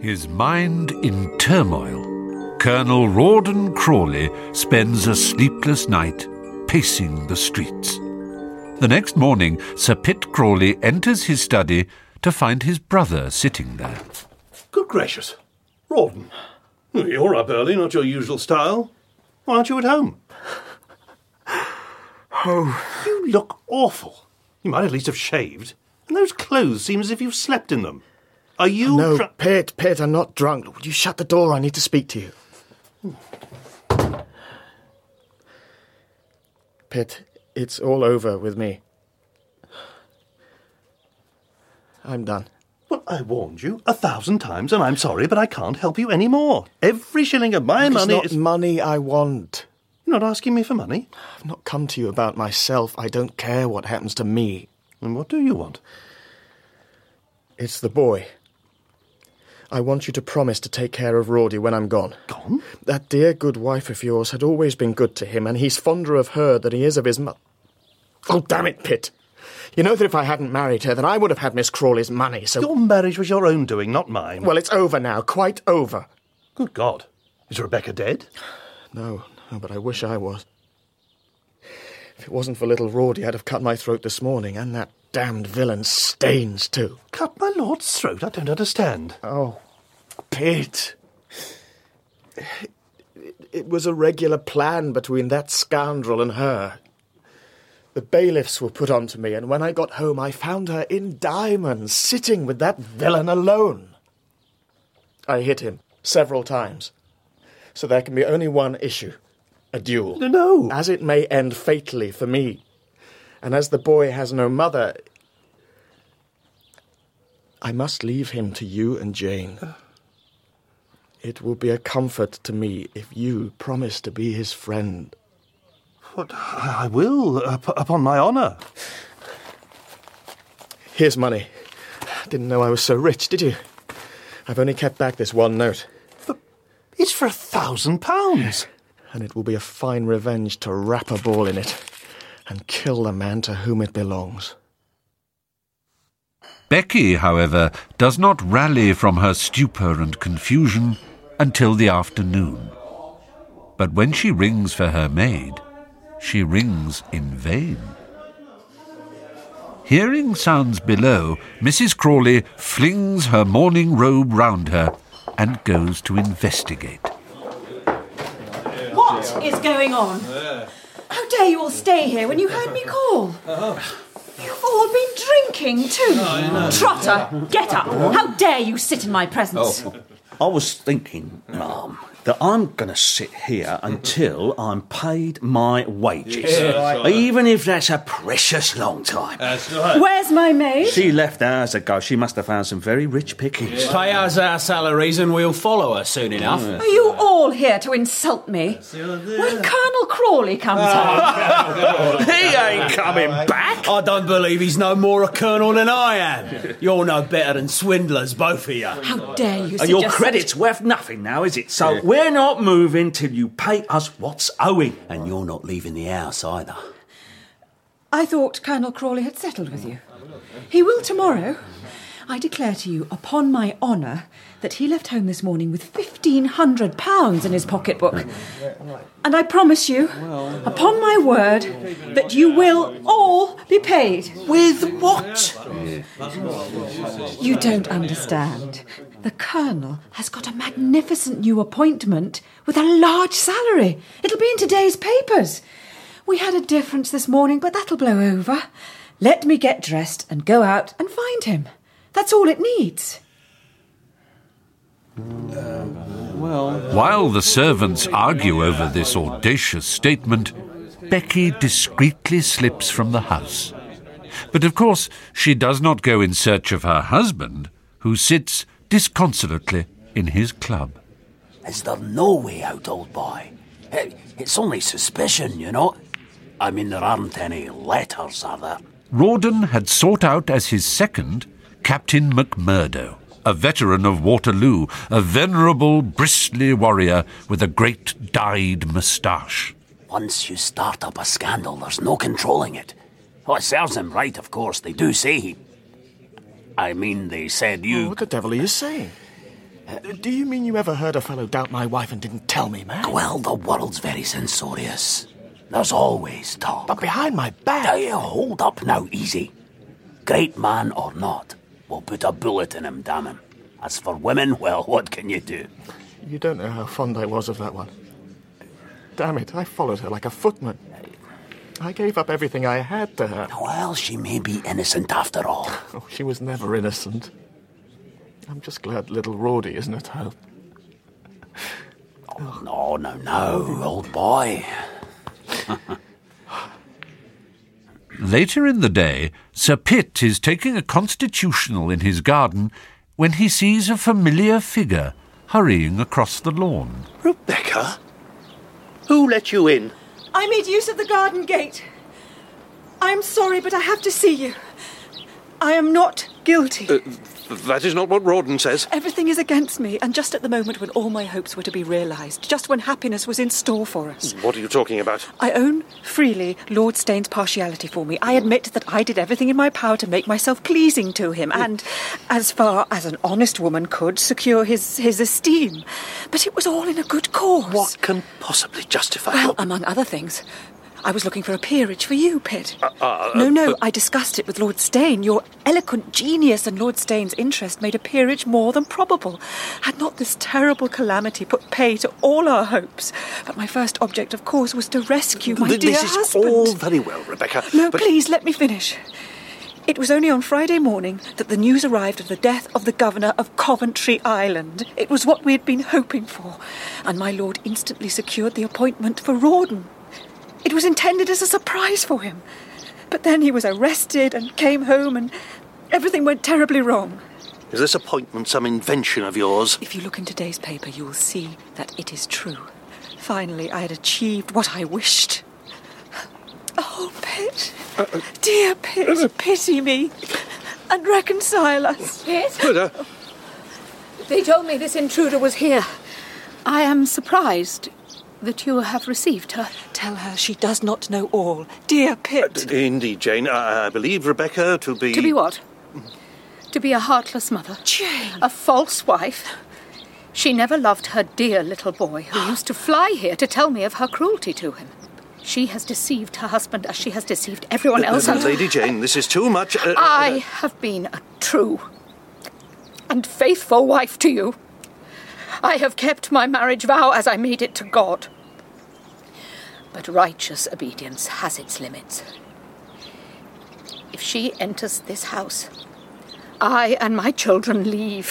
His mind in turmoil, Colonel Rawdon Crawley spends a sleepless night pacing the streets. The next morning, Sir Pitt Crawley enters his study to find his brother sitting there. Good gracious. Rawdon, you're up early, not your usual style. Why aren't you at home? Oh. You look awful. You might at least have shaved. And those clothes seem as if you've slept in them. Are you. No, dr- Pitt, Pitt, I'm not drunk. Would you shut the door? I need to speak to you. Pitt, it's all over with me. I'm done. Well, I warned you a thousand times, and I'm sorry, but I can't help you any more. Every shilling of my It's money not is. money I want. You're not asking me for money? I've not come to you about myself. I don't care what happens to me. And what do you want? It's the boy. I want you to promise to take care of Rawdy when I'm gone. Gone? That dear good wife of yours had always been good to him, and he's fonder of her than he is of his mo- Oh, damn it, Pitt. You know that if I hadn't married her, then I would have had Miss Crawley's money, so... Your marriage was your own doing, not mine. Well, it's over now, quite over. Good God. Is Rebecca dead? No, no, but I wish I was. If it wasn't for little Rawdy, I'd have cut my throat this morning, and that damned villain Staines, too. Cut my lord's throat? I don't understand. Oh, Pitt. It, it was a regular plan between that scoundrel and her. The bailiffs were put on to me, and when I got home, I found her in diamonds, sitting with that villain alone. I hit him several times. So there can be only one issue a duel. No. As it may end fatally for me. And as the boy has no mother, I must leave him to you and Jane. It will be a comfort to me if you promise to be his friend. What? I will, up, upon my honour. Here's money. Didn't know I was so rich, did you? I've only kept back this one note, It's for a thousand pounds. and it will be a fine revenge to wrap a ball in it and kill the man to whom it belongs. Becky, however, does not rally from her stupor and confusion until the afternoon. But when she rings for her maid, she rings in vain. Hearing sounds below, Mrs. Crawley flings her morning robe round her and goes to investigate. What is going on? How dare you all stay here when you heard me call? You've all been drinking too. Trotter, get up. How dare you sit in my presence? Oh. I was thinking, Mum, that I'm going to sit here until I'm paid my wages. Even if that's a precious long time. That's right. Where's my maid? She left hours ago. She must have found some very rich pickings. Pay us our salaries and we'll follow her soon enough. Are you all here to insult me? When Colonel Crawley comes ah. home. he ain't coming back. I don't believe he's no more a colonel than I am. You're no better than swindlers, both of you. How dare you uh, And suggest your such- credit's worth nothing now, is it? So we're not moving till you pay us what's owing. And you're not leaving the house either. I thought Colonel Crawley had settled with you. He will tomorrow. I declare to you, upon my honour, that he left home this morning with fifteen hundred pounds in his pocketbook. And I promise you, upon my word, that you will all be paid. With what? You don't understand. The Colonel has got a magnificent new appointment with a large salary. It'll be in today's papers. We had a difference this morning, but that'll blow over. Let me get dressed and go out and find him. That's all it needs. While the servants argue over this audacious statement, Becky discreetly slips from the house. But of course, she does not go in search of her husband, who sits disconsolately in his club. Is there no way out, old boy? It- It's only suspicion, you know. I mean, there aren't any letters, are there? Rawdon had sought out as his second Captain MacMurdo, a veteran of Waterloo, a venerable, bristly warrior with a great dyed moustache. Once you start up a scandal, there's no controlling it. Oh, it serves him right, of course. They do say he. I mean, they said you. Oh, what the devil are you saying? Do you mean you ever heard a fellow doubt my wife and didn't tell me, man? Well, the world's very censorious. There's always talk. But behind my back. Now you hold up now, easy. Great man or not, we'll put a bullet in him, damn him. As for women, well, what can you do? You don't know how fond I was of that one. Damn it, I followed her like a footman. I gave up everything I had to her. Well, she may be innocent after all. Oh, she was never innocent. I'm just glad little Rawdy isn't at home. Oh, no, no, no, old boy. Later in the day, Sir Pitt is taking a constitutional in his garden when he sees a familiar figure hurrying across the lawn. Rebecca? Who let you in? I made use of the garden gate. I am sorry, but I have to see you. I am not guilty. Uh, that is not what Rawdon says. Everything is against me, and just at the moment when all my hopes were to be realised, just when happiness was in store for us. What are you talking about? I own freely Lord Steyne's partiality for me. I admit that I did everything in my power to make myself pleasing to him, and, as far as an honest woman could, secure his, his esteem. But it was all in a good cause. What can possibly justify Well, your- among other things, I was looking for a peerage for you, Pitt. uh, no, no, but- I discussed it with Lord Steyne. Your eloquent genius and Lord Steyne's interest made a peerage more than probable. Had not this terrible calamity put pay to all our hopes? But my first object, of course, was to rescue my Th- dear this is husband. all very well, Rebecca. No, but please let me finish. It was only on Friday morning that the news arrived of the death of the governor of Coventry Island. It was what we had been hoping for, and my lord instantly secured the appointment for Rawdon. It was intended as a surprise for him. But then he was arrested and came home, and everything went terribly wrong. Is this appointment some invention of yours? If you look in today's paper, you will see that it is true. Finally, I had achieved what I wished. Oh, Pitt, uh, uh, dear Pitt, uh. pity me and reconcile us. Yes? But, uh, They told me this intruder was here. I am surprised that you have received her. Tell her she does not know all. Dear Pitt. Uh, indeed, Jane. I, I believe Rebecca to be. To be what? To be a heartless mother. Jane. A false wife. She never loved her dear little boy, who used to fly here to tell me of her cruelty to him. She has deceived her husband as she has deceived everyone uh, uh, else. Uh, and- Lady Jane, this is too much. Uh, I have been a true and faithful wife to you. I have kept my marriage vow as I made it to God. But righteous obedience has its limits. If she enters this house, I and my children leave.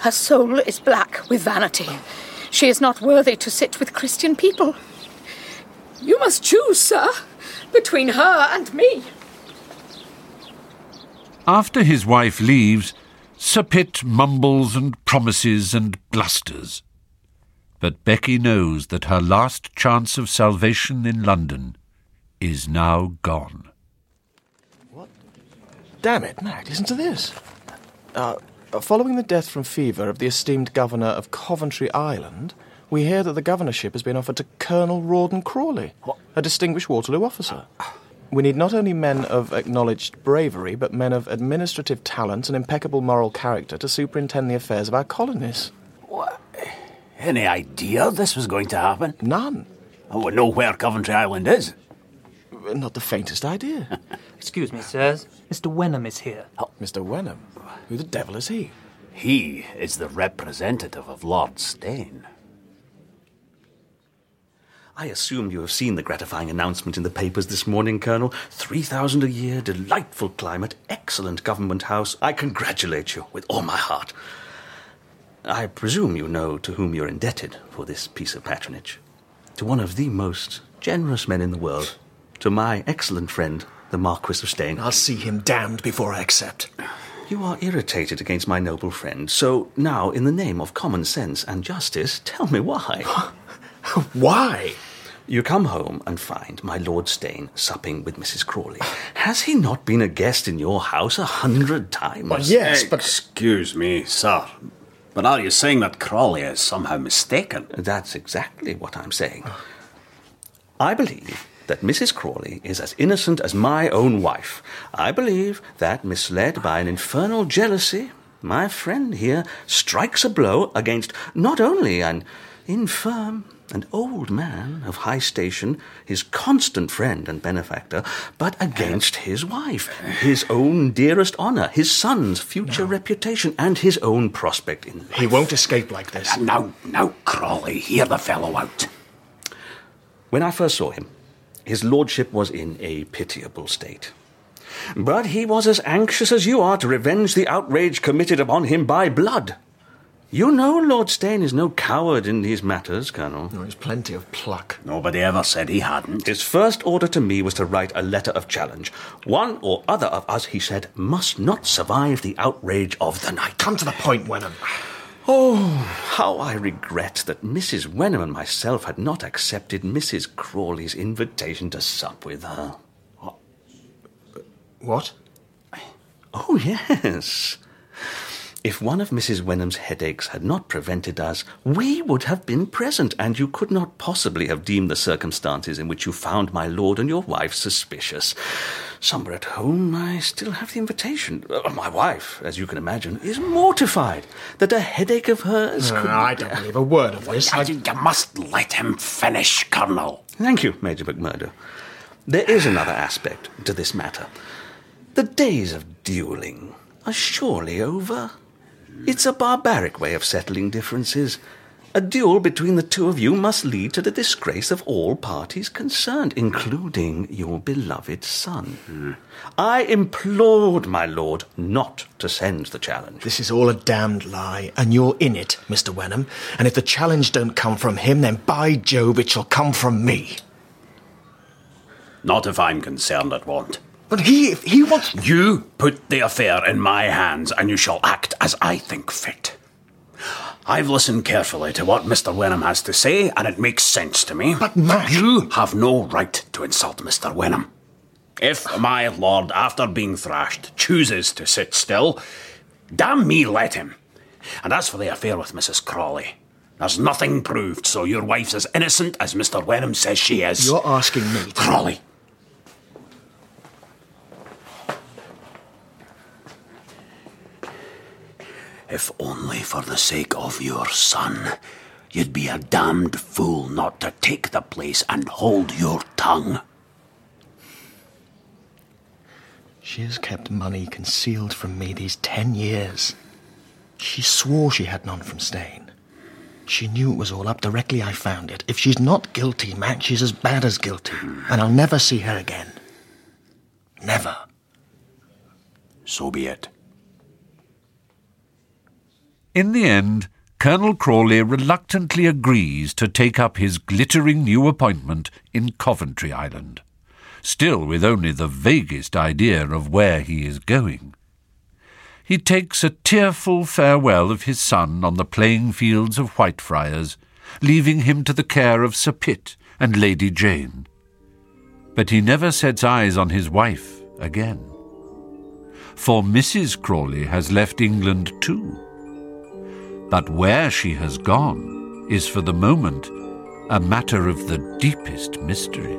Her soul is black with vanity. She is not worthy to sit with Christian people. You must choose, sir, between her and me. After his wife leaves, Sir Pitt mumbles and promises and blusters. But Becky knows that her last chance of salvation in London is now gone. What? Damn it, Mac, listen to this. Uh, following the death from fever of the esteemed governor of Coventry Island, we hear that the governorship has been offered to Colonel Rawdon Crawley, a distinguished Waterloo officer. We need not only men of acknowledged bravery, but men of administrative talent and impeccable moral character to superintend the affairs of our colonies. Any idea this was going to happen? None. Oh, we know where Coventry Island is. Not the faintest idea. Excuse me, sirs. Mr. Wenham is here. Oh. Mr. Wenham? Who the devil is he? He is the representative of Lord Steyne. I assume you have seen the gratifying announcement in the papers this morning, Colonel. 3,000 a year, delightful climate, excellent government house. I congratulate you with all my heart. I presume you know to whom you're indebted for this piece of patronage. To one of the most generous men in the world. To my excellent friend, the Marquis of Steyne. I'll see him damned before I accept. You are irritated against my noble friend, so now, in the name of common sense and justice, tell me why. Why? You come home and find my Lord Steyne supping with Mrs. Crawley. Has he not been a guest in your house a hundred times? Well, yes, but Excuse me, sir. But are you saying that Crawley is somehow mistaken? That's exactly what I'm saying. I believe that Mrs. Crawley is as innocent as my own wife. I believe that, misled by an infernal jealousy, my friend here strikes a blow against not only an infirm and old man of high station, his constant friend and benefactor, but against his wife, his own dearest honour, his son's future reputation, and his own prospect in life. He won't escape like this. Uh, now, now, Crawley, hear the fellow out. When I first saw him, his lordship was in a pitiable state. But he was as anxious as you are to revenge the outrage committed upon him by blood. You know Lord Steyne is no coward in these matters, Colonel. No, he's plenty of pluck. Nobody ever said he hadn't. His first order to me was to write a letter of challenge. One or other of us, he said, must not survive the outrage of the night. Come to the point, Wenham. Oh, how I regret that Mrs. Wenham and myself had not accepted Mrs. Crawley's invitation to sup with her. What? Oh, yes. If one of Mrs. Wenham's headaches had not prevented us, we would have been present, and you could not possibly have deemed the circumstances in which you found my lord and your wife suspicious. Somewhere at home, I still have the invitation. Uh, my wife, as you can imagine, is mortified that a headache of hers Uh, could. I don't believe a word of this. I, you must let him finish, Colonel. Thank you, Major McMurdo. There is another aspect to this matter. The days of duelling are surely over. It's a barbaric way of settling differences. A duel between the two of you must lead to the disgrace of all parties concerned, including your beloved son. I implored my lord not to send the challenge. This is all a damned lie, and you're in it, Mr. Wenham. And if the challenge don't come from him, then by Jove, it shall come from me. Not if I'm concerned it won't. But he he wants. You put the affair in my hands, and you shall act as I think fit. I've listened carefully to what Mr. Wenham has to say, and it makes sense to me. But, Mac. You have no right to insult Mr. Wenham. If my lord, after being thrashed, chooses to sit still, damn me, let him. And as for the affair with Mrs. Crawley, there's nothing proved, so your wife's as innocent as Mr. Wenham says she is. You're asking me. Crawley. If only for the sake of your son, you'd be a damned fool not to take the place and hold your tongue. She has kept money concealed from me these ten years. She swore she had none from Steyne. She knew it was all up directly I found it. If she's not guilty, Mac, she's as bad as guilty. And I'll never see her again. Never. So be it. In the end, Colonel Crawley reluctantly agrees to take up his glittering new appointment in Coventry Island, still with only the vaguest idea of where he is going. He takes a tearful farewell of his son on the playing fields of Whitefriars, leaving him to the care of Sir Pitt and Lady Jane. But he never sets eyes on his wife again. For Mrs. Crawley has left England too. But where she has gone is for the moment a matter of the deepest mystery.